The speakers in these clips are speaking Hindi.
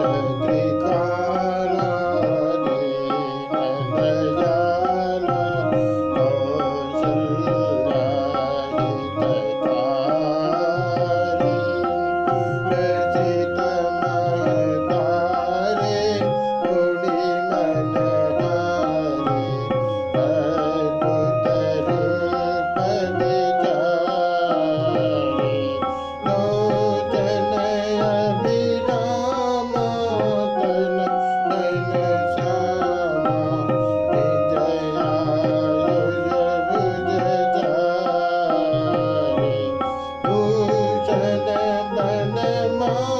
da Oh.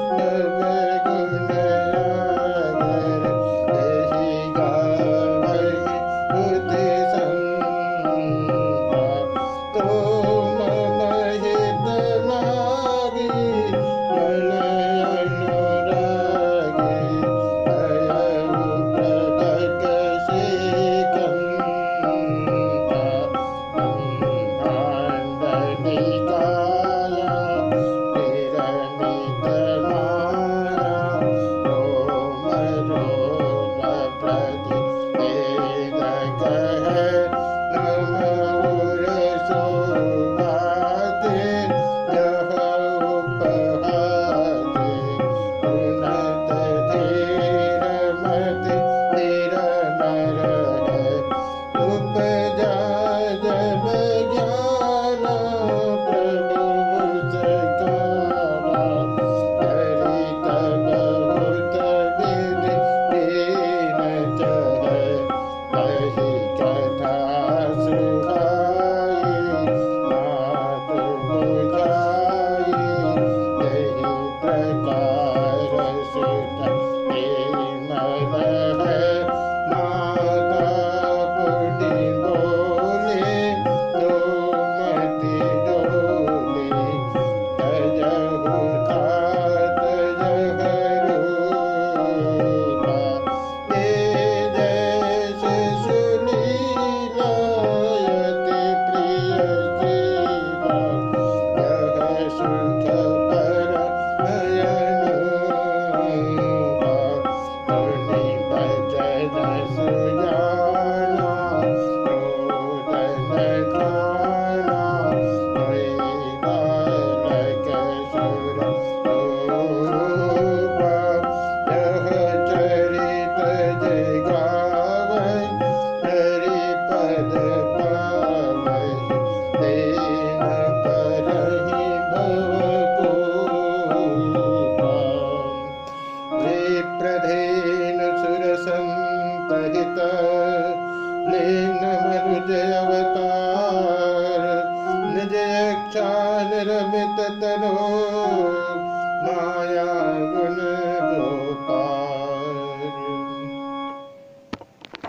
लीन मनुजय अवतार निजय क्षान रमित तनो माया गुण